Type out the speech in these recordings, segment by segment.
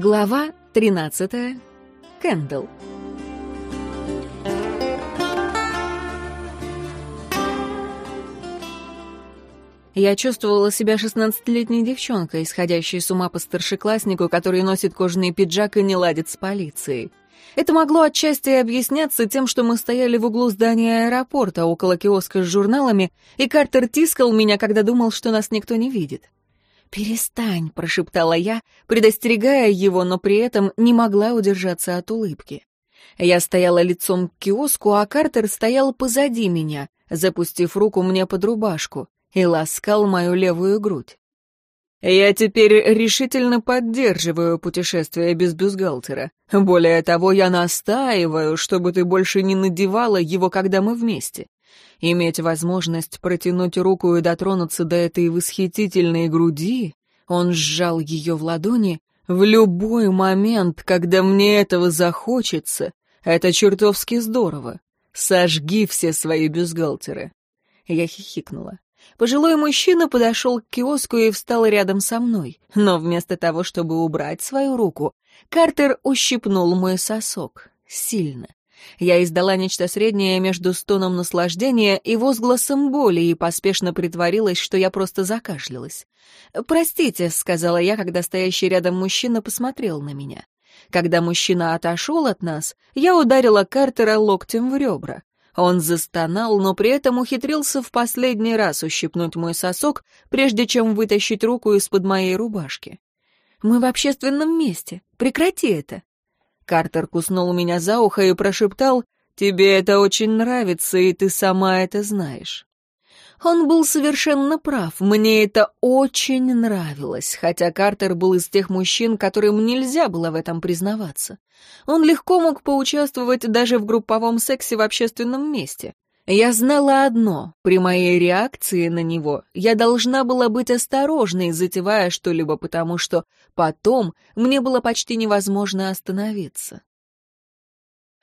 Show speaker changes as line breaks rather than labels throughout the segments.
Глава 13. Кэндл. Я чувствовала себя шестнадцатилетней девчонкой, исходящей с ума по старшекласснику, который носит кожаный пиджак и не ладит с полицией. Это могло отчасти объясняться тем, что мы стояли в углу здания аэропорта, около киоска с журналами, и Картер тискал меня, когда думал, что нас никто не видит. «Перестань», — прошептала я, предостерегая его, но при этом не могла удержаться от улыбки. Я стояла лицом к киоску, а Картер стоял позади меня, запустив руку мне под рубашку, и ласкал мою левую грудь. «Я теперь решительно поддерживаю путешествие без бюстгальтера. Более того, я настаиваю, чтобы ты больше не надевала его, когда мы вместе. Иметь возможность протянуть руку и дотронуться до этой восхитительной груди, он сжал ее в ладони, в любой момент, когда мне этого захочется, это чертовски здорово. Сожги все свои бюстгальтеры. Я хихикнула. Пожилой мужчина подошел к киоску и встал рядом со мной, но вместо того, чтобы убрать свою руку, Картер ущипнул мой сосок. Сильно. Я издала нечто среднее между стоном наслаждения и возгласом боли и поспешно притворилась, что я просто закашлялась. «Простите», — сказала я, когда стоящий рядом мужчина посмотрел на меня. Когда мужчина отошел от нас, я ударила Картера локтем в ребра. Он застонал, но при этом ухитрился в последний раз ущипнуть мой сосок, прежде чем вытащить руку из-под моей рубашки. «Мы в общественном месте. Прекрати это!» Картер куснул меня за ухо и прошептал, «Тебе это очень нравится, и ты сама это знаешь». Он был совершенно прав, мне это очень нравилось, хотя Картер был из тех мужчин, которым нельзя было в этом признаваться. Он легко мог поучаствовать даже в групповом сексе в общественном месте. Я знала одно, при моей реакции на него я должна была быть осторожной, затевая что-либо, потому что потом мне было почти невозможно остановиться.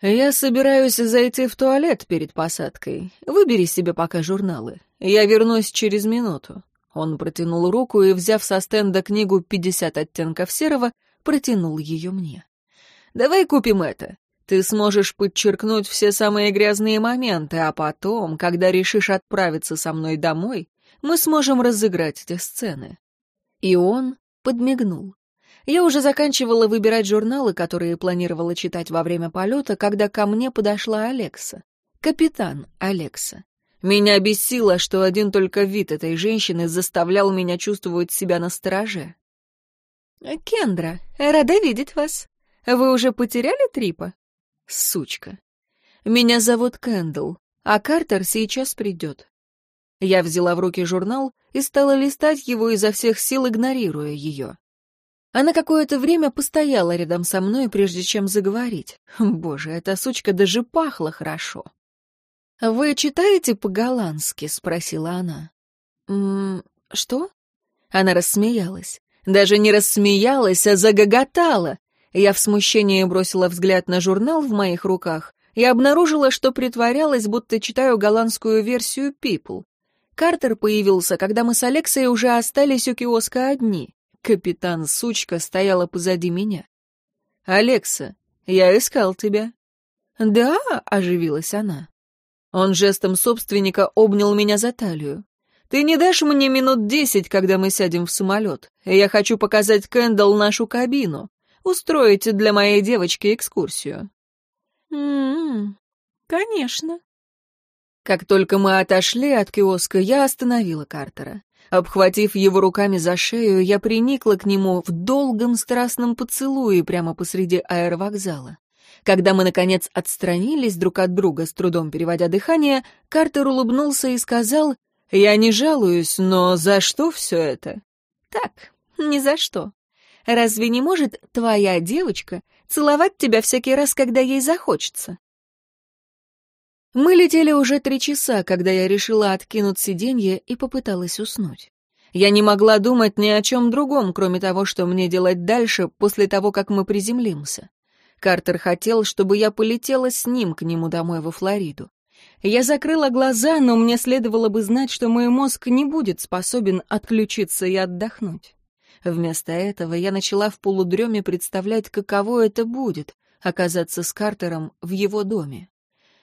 «Я собираюсь зайти в туалет перед посадкой. Выбери себе пока журналы. Я вернусь через минуту». Он протянул руку и, взяв со стенда книгу «50 оттенков серого», протянул ее мне. «Давай купим это. Ты сможешь подчеркнуть все самые грязные моменты, а потом, когда решишь отправиться со мной домой, мы сможем разыграть эти сцены». И он подмигнул. Я уже заканчивала выбирать журналы, которые планировала читать во время полета, когда ко мне подошла Алекса. Капитан Алекса. Меня бесило, что один только вид этой женщины заставлял меня чувствовать себя на стороже. «Кендра, рада видеть вас. Вы уже потеряли Трипа?» Сучка. Меня зовут Кэндл, а Картер сейчас придет. Я взяла в руки журнал и стала листать его изо всех сил, игнорируя ее. Она какое-то время постояла рядом со мной, прежде чем заговорить. Боже, эта сучка даже пахла хорошо. «Вы читаете по-голландски?» — спросила она. «М что?» Она рассмеялась. Даже не рассмеялась, а загоготала. Я в смущении бросила взгляд на журнал в моих руках и обнаружила, что притворялась, будто читаю голландскую версию People. Картер появился, когда мы с Алексой уже остались у киоска одни. Капитан Сучка стояла позади меня. «Алекса, я искал тебя». «Да», — оживилась она. Он жестом собственника обнял меня за талию. «Ты не дашь мне минут десять, когда мы сядем в самолет? Я хочу показать Кэндалл нашу кабину устроите для моей девочки экскурсию». «М-м, конечно». Как только мы отошли от киоска, я остановила Картера. Обхватив его руками за шею, я приникла к нему в долгом страстном поцелуе прямо посреди аэровокзала. Когда мы, наконец, отстранились друг от друга, с трудом переводя дыхание, Картер улыбнулся и сказал, «Я не жалуюсь, но за что все это?» «Так, ни за что. Разве не может твоя девочка целовать тебя всякий раз, когда ей захочется? Мы летели уже три часа, когда я решила откинуть сиденье и попыталась уснуть. Я не могла думать ни о чем другом, кроме того, что мне делать дальше после того, как мы приземлимся. Картер хотел, чтобы я полетела с ним к нему домой во Флориду. Я закрыла глаза, но мне следовало бы знать, что мой мозг не будет способен отключиться и отдохнуть. Вместо этого я начала в полудреме представлять, каково это будет — оказаться с Картером в его доме.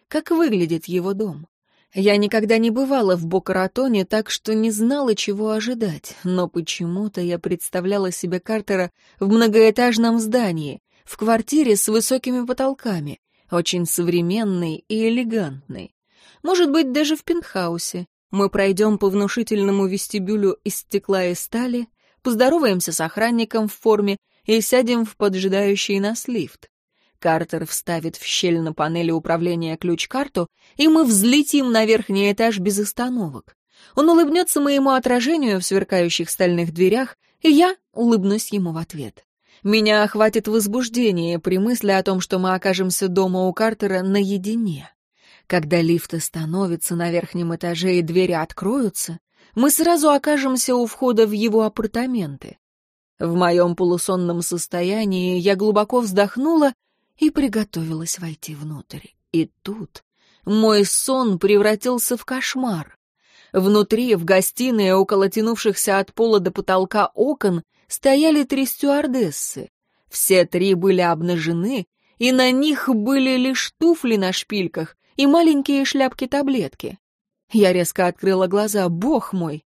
Как выглядит его дом? Я никогда не бывала в Бокаратоне, так что не знала, чего ожидать, но почему-то я представляла себе Картера в многоэтажном здании, в квартире с высокими потолками, очень современной и элегантной. Может быть, даже в пентхаусе. Мы пройдем по внушительному вестибюлю из стекла и стали, поздороваемся с охранником в форме и сядем в поджидающий нас лифт. Картер вставит в щель на панели управления ключ-карту, и мы взлетим на верхний этаж без остановок. Он улыбнется моему отражению в сверкающих стальных дверях, и я улыбнусь ему в ответ. Меня охватит возбуждение при мысли о том, что мы окажемся дома у Картера наедине. Когда лифт остановится на верхнем этаже и двери откроются, мы сразу окажемся у входа в его апартаменты. В моем полусонном состоянии я глубоко вздохнула и приготовилась войти внутрь. И тут мой сон превратился в кошмар. Внутри, в гостиной, около тянувшихся от пола до потолка окон, стояли три стюардессы. Все три были обнажены, и на них были лишь туфли на шпильках и маленькие шляпки-таблетки. Я резко открыла глаза. Бог мой!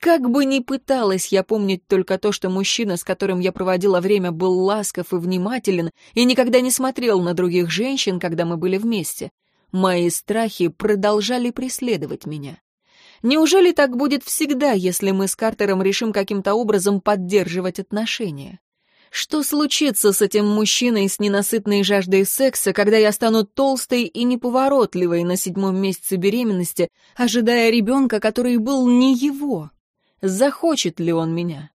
Как бы ни пыталась я помнить только то, что мужчина, с которым я проводила время, был ласков и внимателен и никогда не смотрел на других женщин, когда мы были вместе, мои страхи продолжали преследовать меня. Неужели так будет всегда, если мы с Картером решим каким-то образом поддерживать отношения? Что случится с этим мужчиной с ненасытной жаждой секса, когда я стану толстой и неповоротливой на седьмом месяце беременности, ожидая ребенка, который был не его? захочет ли он меня.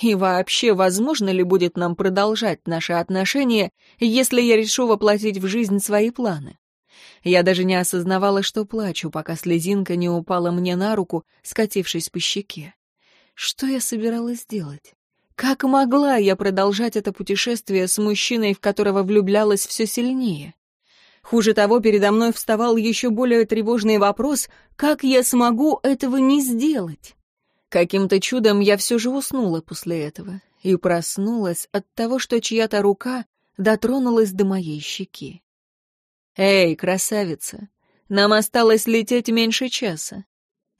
И вообще, возможно ли будет нам продолжать наши отношения, если я решу воплотить в жизнь свои планы? Я даже не осознавала, что плачу, пока слезинка не упала мне на руку, скатившись по щеке. Что я собиралась делать? Как могла я продолжать это путешествие с мужчиной, в которого влюблялась все сильнее? Хуже того, передо мной вставал еще более тревожный вопрос, как я смогу этого не сделать? Каким-то чудом я все же уснула после этого и проснулась от того, что чья-то рука дотронулась до моей щеки. «Эй, красавица, нам осталось лететь меньше часа».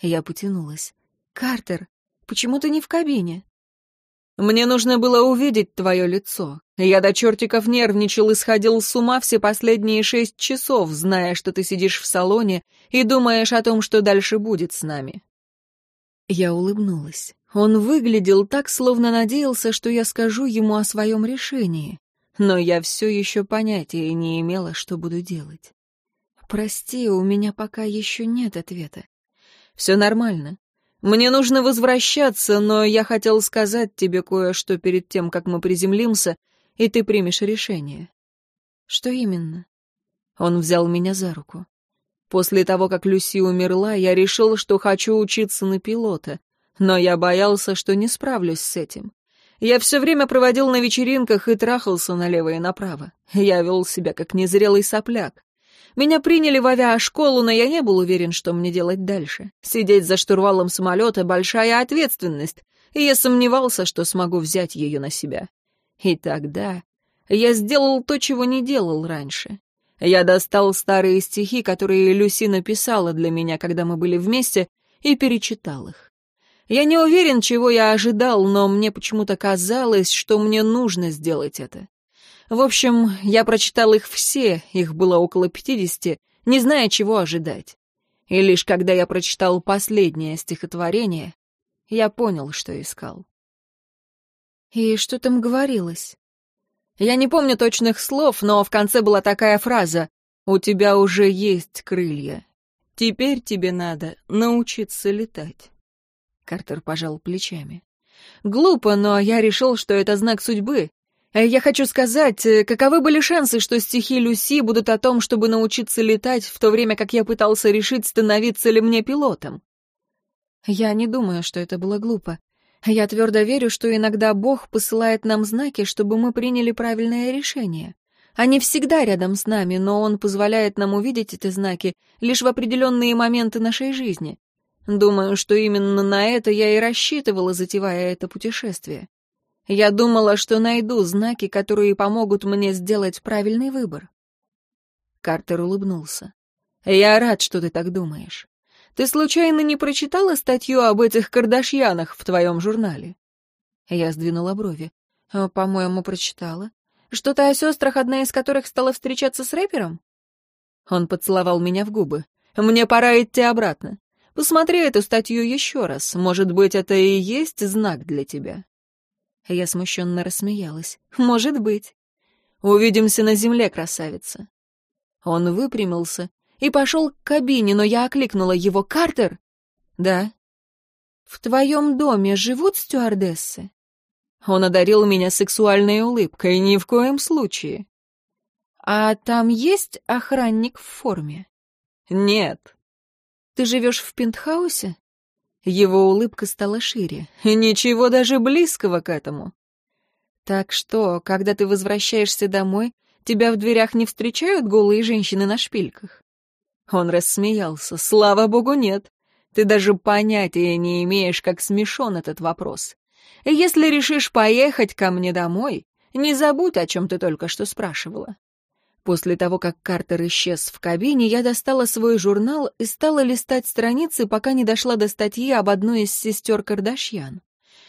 Я потянулась. «Картер, почему ты не в кабине?» «Мне нужно было увидеть твое лицо. Я до чертиков нервничал и сходил с ума все последние шесть часов, зная, что ты сидишь в салоне и думаешь о том, что дальше будет с нами. Я улыбнулась. Он выглядел так, словно надеялся, что я скажу ему о своем решении. Но я все еще понятия не имела, что буду делать. «Прости, у меня пока еще нет ответа». «Все нормально. Мне нужно возвращаться, но я хотел сказать тебе кое-что перед тем, как мы приземлимся, и ты примешь решение». «Что именно?» Он взял меня за руку. После того, как Люси умерла, я решил, что хочу учиться на пилота, но я боялся, что не справлюсь с этим. Я все время проводил на вечеринках и трахался налево и направо. Я вел себя как незрелый сопляк. Меня приняли в авиашколу, но я не был уверен, что мне делать дальше. Сидеть за штурвалом самолета — большая ответственность, и я сомневался, что смогу взять ее на себя. И тогда я сделал то, чего не делал раньше. Я достал старые стихи, которые Люси написала для меня, когда мы были вместе, и перечитал их. Я не уверен, чего я ожидал, но мне почему-то казалось, что мне нужно сделать это. В общем, я прочитал их все, их было около пятидесяти, не зная, чего ожидать. И лишь когда я прочитал последнее стихотворение, я понял, что искал. «И что там говорилось?» Я не помню точных слов, но в конце была такая фраза «У тебя уже есть крылья. Теперь тебе надо научиться летать». Картер пожал плечами. «Глупо, но я решил, что это знак судьбы. Я хочу сказать, каковы были шансы, что стихи Люси будут о том, чтобы научиться летать, в то время как я пытался решить, становиться ли мне пилотом?» Я не думаю, что это было глупо. Я твердо верю, что иногда Бог посылает нам знаки, чтобы мы приняли правильное решение. Они всегда рядом с нами, но Он позволяет нам увидеть эти знаки лишь в определенные моменты нашей жизни. Думаю, что именно на это я и рассчитывала, затевая это путешествие. Я думала, что найду знаки, которые помогут мне сделать правильный выбор. Картер улыбнулся. «Я рад, что ты так думаешь. Ты случайно не прочитала статью об этих Кардашьянах в твоем журнале?» Я сдвинула брови. «А, «По-моему, прочитала. Что-то о сестрах, одна из которых стала встречаться с рэпером?» Он поцеловал меня в губы. «Мне пора идти обратно. Посмотри эту статью еще раз. Может быть, это и есть знак для тебя?» Я смущенно рассмеялась. «Может быть. Увидимся на земле, красавица». Он выпрямился и пошел к кабине, но я окликнула его. «Картер?» «Да». «В твоем доме живут стюардессы?» Он одарил меня сексуальной улыбкой, ни в коем случае. «А там есть охранник в форме?» «Нет». «Ты живешь в пентхаусе?» Его улыбка стала шире. «Ничего даже близкого к этому». «Так что, когда ты возвращаешься домой, тебя в дверях не встречают голые женщины на шпильках?» Он рассмеялся. «Слава богу, нет. Ты даже понятия не имеешь, как смешон этот вопрос. Если решишь поехать ко мне домой, не забудь, о чем ты только что спрашивала». После того, как Картер исчез в кабине, я достала свой журнал и стала листать страницы, пока не дошла до статьи об одной из сестер Кардашьян.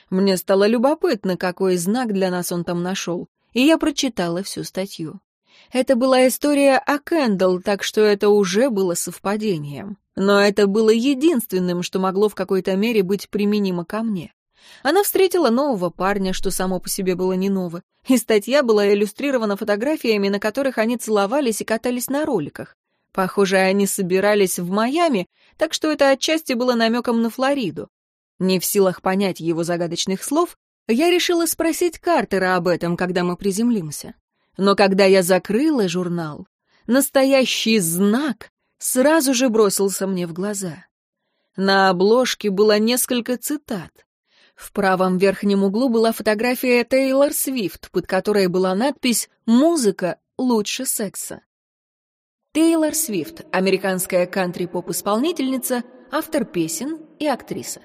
Мне стало любопытно, какой знак для нас он там нашел, и я прочитала всю статью. Это была история о Кэндалл, так что это уже было совпадением. Но это было единственным, что могло в какой-то мере быть применимо ко мне. Она встретила нового парня, что само по себе было не ново, и статья была иллюстрирована фотографиями, на которых они целовались и катались на роликах. Похоже, они собирались в Майами, так что это отчасти было намеком на Флориду. Не в силах понять его загадочных слов, я решила спросить Картера об этом, когда мы приземлимся. Но когда я закрыла журнал, настоящий знак сразу же бросился мне в глаза. На обложке было несколько цитат. В правом верхнем углу была фотография Тейлор Свифт, под которой была надпись «Музыка лучше секса». Тейлор Свифт, американская кантри-поп-исполнительница, автор песен и актриса.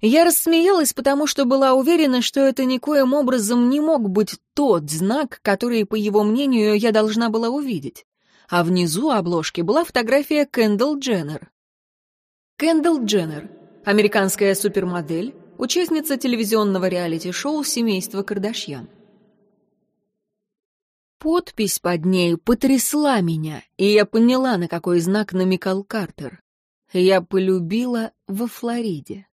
Я рассмеялась, потому что была уверена, что это никоим образом не мог быть тот знак, который, по его мнению, я должна была увидеть. А внизу обложки была фотография Кэндалл Дженнер. Кэндалл Дженнер Американская супермодель, участница телевизионного реалити-шоу «Семейство Кардашьян». Подпись под ней потрясла меня, и я поняла, на какой знак намекал Картер. Я полюбила во Флориде.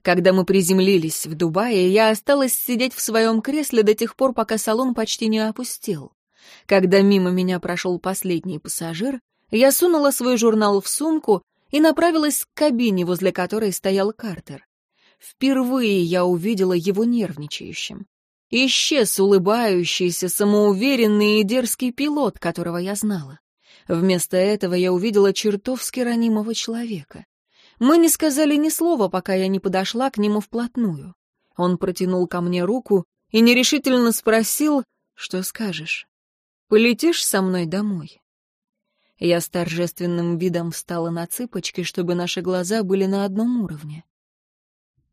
Когда мы приземлились в Дубае, я осталась сидеть в своем кресле до тех пор, пока салон почти не опустел. Когда мимо меня прошел последний пассажир, я сунула свой журнал в сумку и направилась к кабине, возле которой стоял Картер. Впервые я увидела его нервничающим. Исчез улыбающийся, самоуверенный и дерзкий пилот, которого я знала. Вместо этого я увидела чертовски ранимого человека. Мы не сказали ни слова, пока я не подошла к нему вплотную. Он протянул ко мне руку и нерешительно спросил, что скажешь. «Полетишь со мной домой?» Я с торжественным видом встала на цыпочки, чтобы наши глаза были на одном уровне.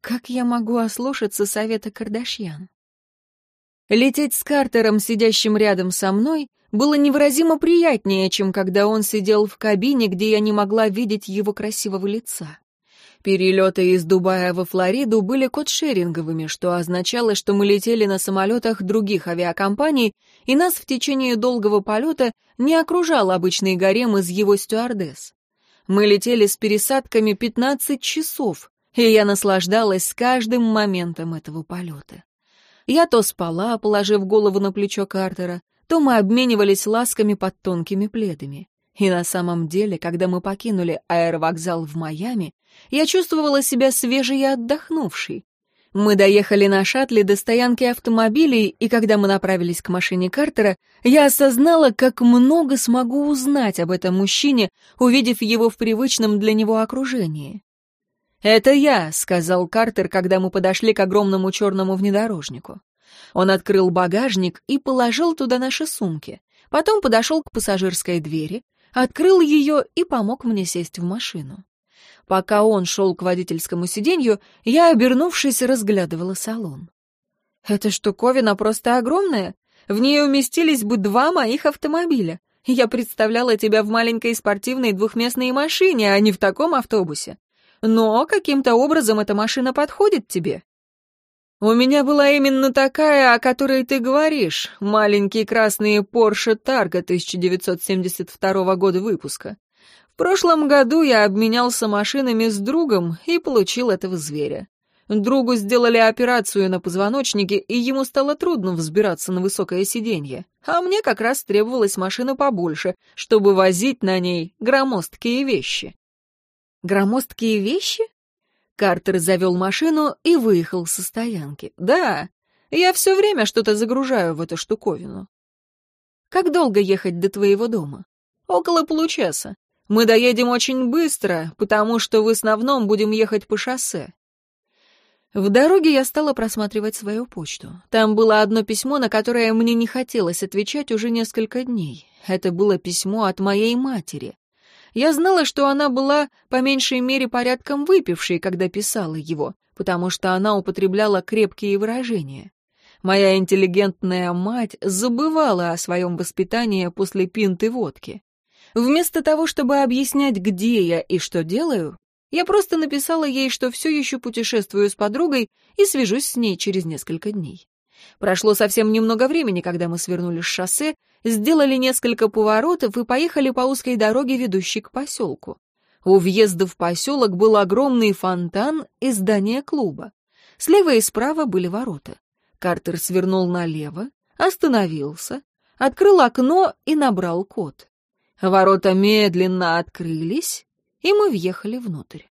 Как я могу ослушаться совета Кардашьян? Лететь с Картером, сидящим рядом со мной, было невыразимо приятнее, чем когда он сидел в кабине, где я не могла видеть его красивого лица. Перелеты из Дубая во Флориду были кодшеринговыми, что означало, что мы летели на самолетах других авиакомпаний, и нас в течение долгого полета не окружал обычный гарем из его стюардесс. Мы летели с пересадками 15 часов, и я наслаждалась каждым моментом этого полета. Я то спала, положив голову на плечо Картера, то мы обменивались ласками под тонкими пледами. И на самом деле, когда мы покинули аэровокзал в Майами, я чувствовала себя свежей и отдохнувшей. Мы доехали на шаттле до стоянки автомобилей, и когда мы направились к машине Картера, я осознала, как много смогу узнать об этом мужчине, увидев его в привычном для него окружении. «Это я», — сказал Картер, когда мы подошли к огромному черному внедорожнику. Он открыл багажник и положил туда наши сумки. Потом подошел к пассажирской двери, открыл ее и помог мне сесть в машину. Пока он шел к водительскому сиденью, я, обернувшись, разглядывала салон. Эта штуковина просто огромная. В ней уместились бы два моих автомобиля. Я представляла тебя в маленькой спортивной двухместной машине, а не в таком автобусе. Но каким-то образом эта машина подходит тебе. У меня была именно такая, о которой ты говоришь, маленький красный Porsche Targa 1972 года выпуска. Прошлом году я обменялся машинами с другом и получил этого зверя. Другу сделали операцию на позвоночнике, и ему стало трудно взбираться на высокое сиденье. А мне как раз требовалась машина побольше, чтобы возить на ней громоздкие вещи. Громоздкие вещи? Картер завел машину и выехал со стоянки. Да, я все время что-то загружаю в эту штуковину. Как долго ехать до твоего дома? Около получаса. Мы доедем очень быстро, потому что в основном будем ехать по шоссе. В дороге я стала просматривать свою почту. Там было одно письмо, на которое мне не хотелось отвечать уже несколько дней. Это было письмо от моей матери. Я знала, что она была по меньшей мере порядком выпившей, когда писала его, потому что она употребляла крепкие выражения. Моя интеллигентная мать забывала о своем воспитании после пинты водки. Вместо того, чтобы объяснять, где я и что делаю, я просто написала ей, что все еще путешествую с подругой и свяжусь с ней через несколько дней. Прошло совсем немного времени, когда мы свернули с шоссе, сделали несколько поворотов и поехали по узкой дороге, ведущей к поселку. У въезда в поселок был огромный фонтан и здание клуба. Слева и справа были ворота. Картер свернул налево, остановился, открыл окно и набрал код. Ворота медленно открылись, и мы въехали внутрь.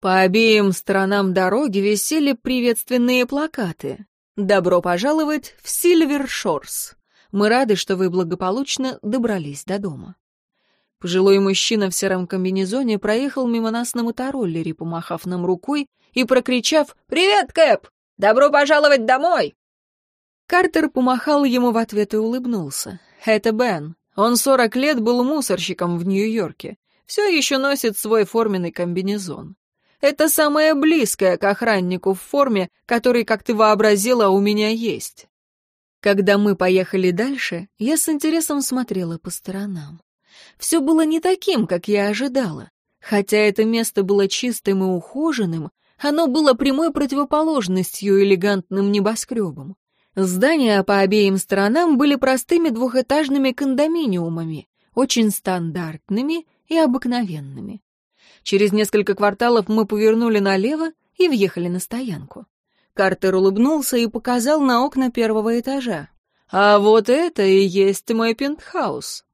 По обеим сторонам дороги висели приветственные плакаты. «Добро пожаловать в Сильвер Шорс. Мы рады, что вы благополучно добрались до дома». Пожилой мужчина в сером комбинезоне проехал мимо нас на мотороллере, помахав нам рукой и прокричав «Привет, Кэп! Добро пожаловать домой!» Картер помахал ему в ответ и улыбнулся. «Это Бен. Он сорок лет был мусорщиком в Нью-Йорке все еще носит свой форменный комбинезон. Это самое близкое к охраннику в форме, который, как ты вообразила, у меня есть. Когда мы поехали дальше, я с интересом смотрела по сторонам. Все было не таким, как я ожидала. Хотя это место было чистым и ухоженным, оно было прямой противоположностью элегантным небоскребам. Здания по обеим сторонам были простыми двухэтажными кондоминиумами, очень стандартными и обыкновенными. Через несколько кварталов мы повернули налево и въехали на стоянку. Картер улыбнулся и показал на окна первого этажа. «А вот это и есть мой пентхаус.